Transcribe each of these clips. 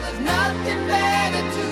there's nothing better to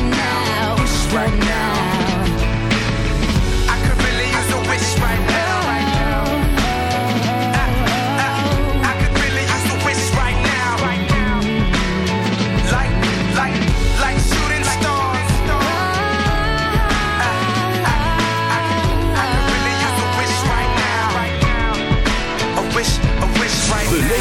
now,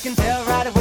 Can tell right away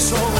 sorry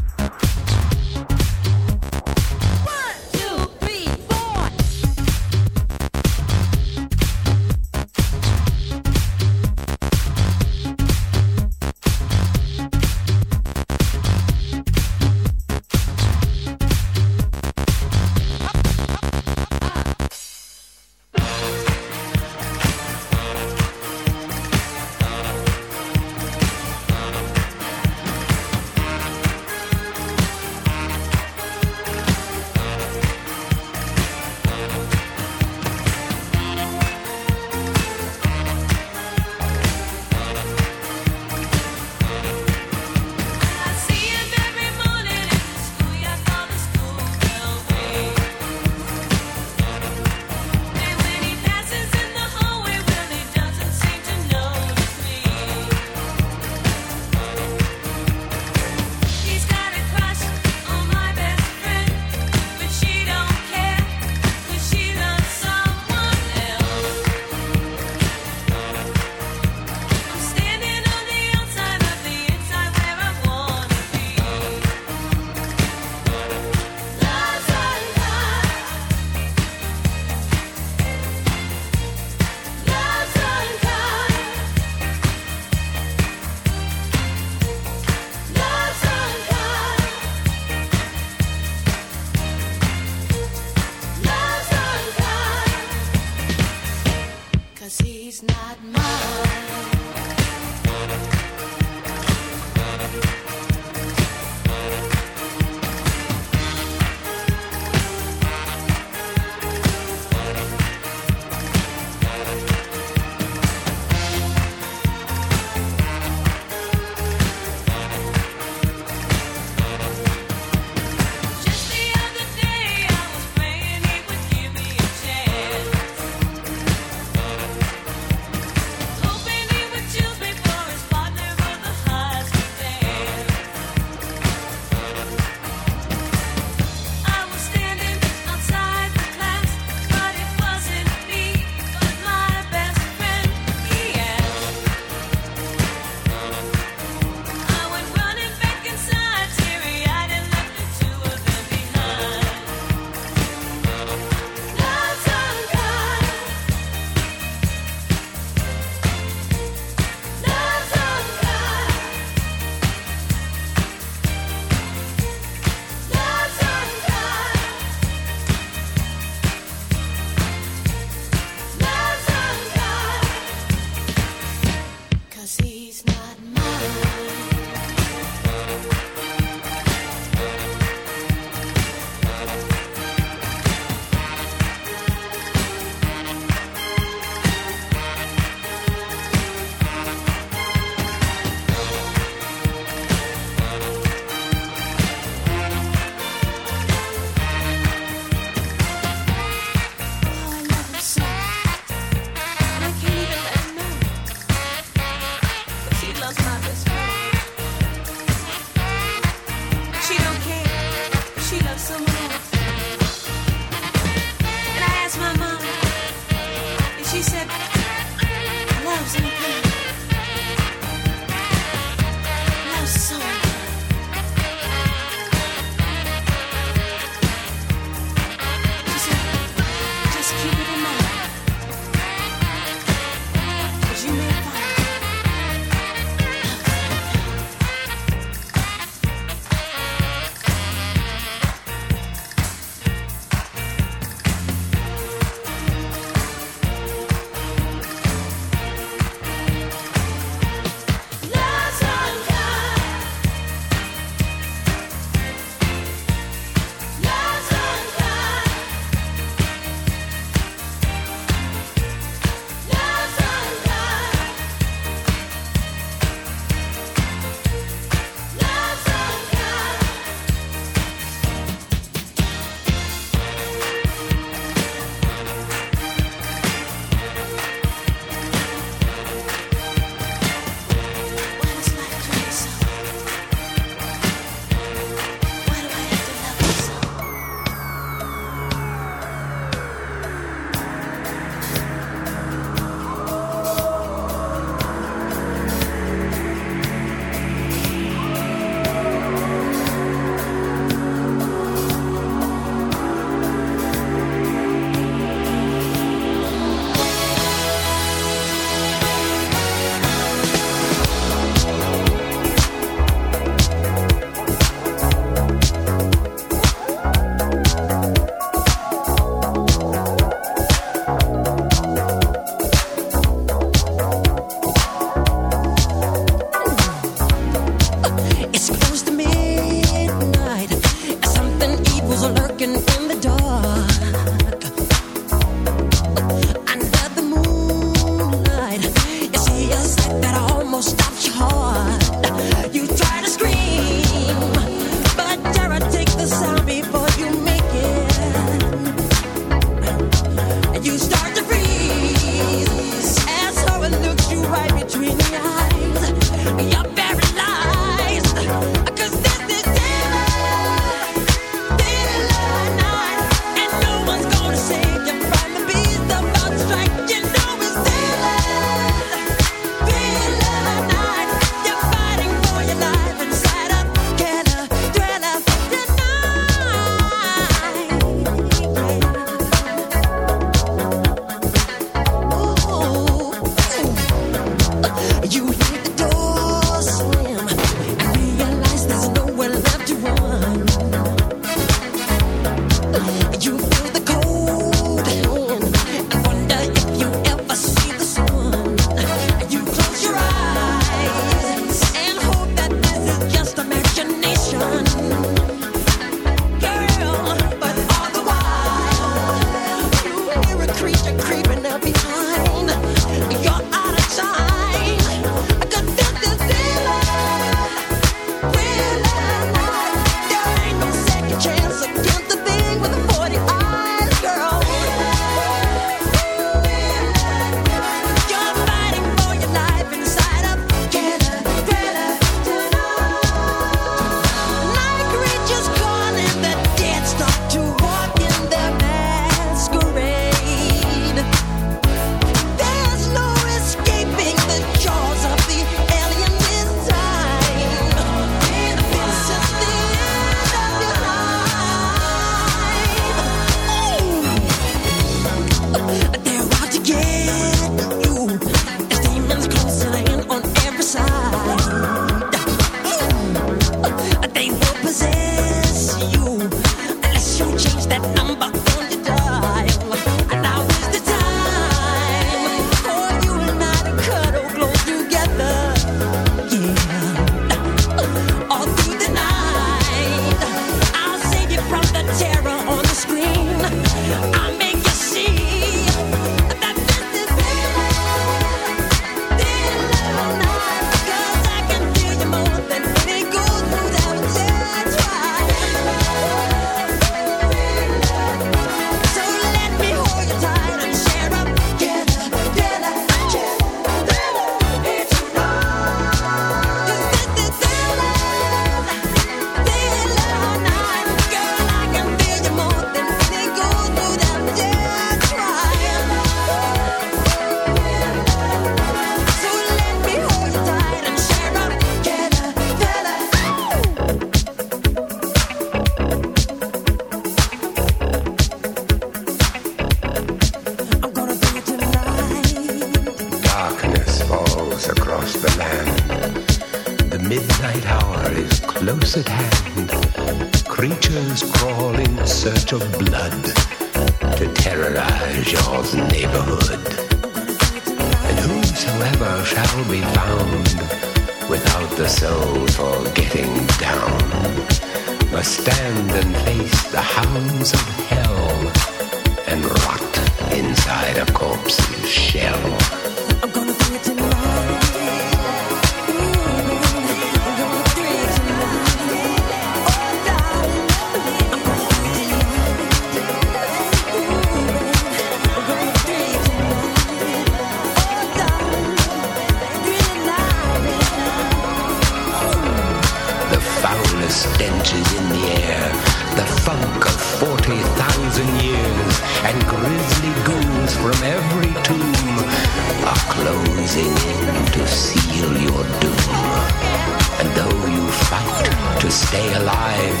Stay alive,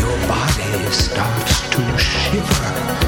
your body starts to shiver,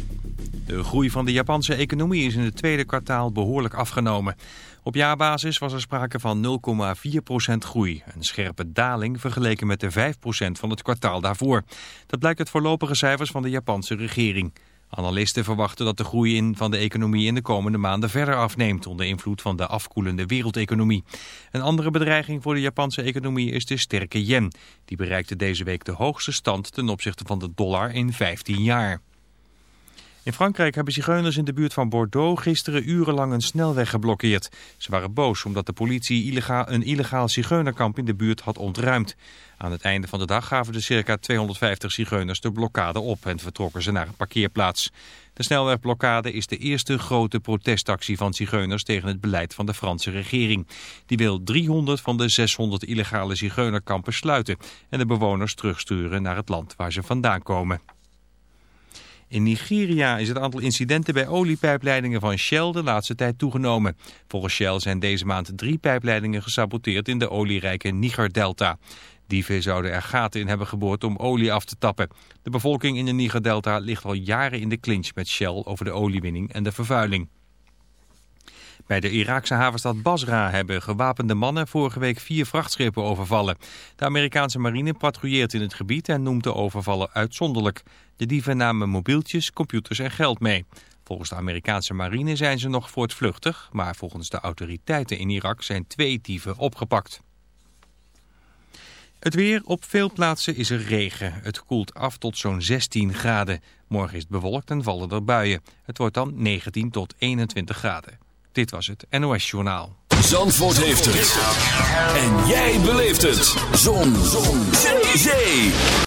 De groei van de Japanse economie is in het tweede kwartaal behoorlijk afgenomen. Op jaarbasis was er sprake van 0,4% groei. Een scherpe daling vergeleken met de 5% van het kwartaal daarvoor. Dat blijkt uit voorlopige cijfers van de Japanse regering. Analisten verwachten dat de groei in van de economie in de komende maanden verder afneemt onder invloed van de afkoelende wereldeconomie. Een andere bedreiging voor de Japanse economie is de sterke yen. Die bereikte deze week de hoogste stand ten opzichte van de dollar in 15 jaar. In Frankrijk hebben zigeuners in de buurt van Bordeaux gisteren urenlang een snelweg geblokkeerd. Ze waren boos omdat de politie illegaal, een illegaal zigeunerkamp in de buurt had ontruimd. Aan het einde van de dag gaven de circa 250 zigeuners de blokkade op en vertrokken ze naar een parkeerplaats. De snelwegblokkade is de eerste grote protestactie van zigeuners tegen het beleid van de Franse regering. Die wil 300 van de 600 illegale zigeunerkampen sluiten en de bewoners terugsturen naar het land waar ze vandaan komen. In Nigeria is het aantal incidenten bij oliepijpleidingen van Shell de laatste tijd toegenomen. Volgens Shell zijn deze maand drie pijpleidingen gesaboteerd in de olierijke Niger-delta. Dieven zouden er gaten in hebben geboord om olie af te tappen. De bevolking in de Niger-delta ligt al jaren in de clinch met Shell over de oliewinning en de vervuiling. Bij de Iraakse havenstad Basra hebben gewapende mannen vorige week vier vrachtschepen overvallen. De Amerikaanse marine patrouilleert in het gebied en noemt de overvallen uitzonderlijk. De dieven namen mobieltjes, computers en geld mee. Volgens de Amerikaanse marine zijn ze nog voortvluchtig, maar volgens de autoriteiten in Irak zijn twee dieven opgepakt. Het weer. Op veel plaatsen is er regen. Het koelt af tot zo'n 16 graden. Morgen is het bewolkt en vallen er buien. Het wordt dan 19 tot 21 graden. Dit was het NOS Journaal. Zandvoort heeft het. En jij beleeft het. Zon. Zon. Zee.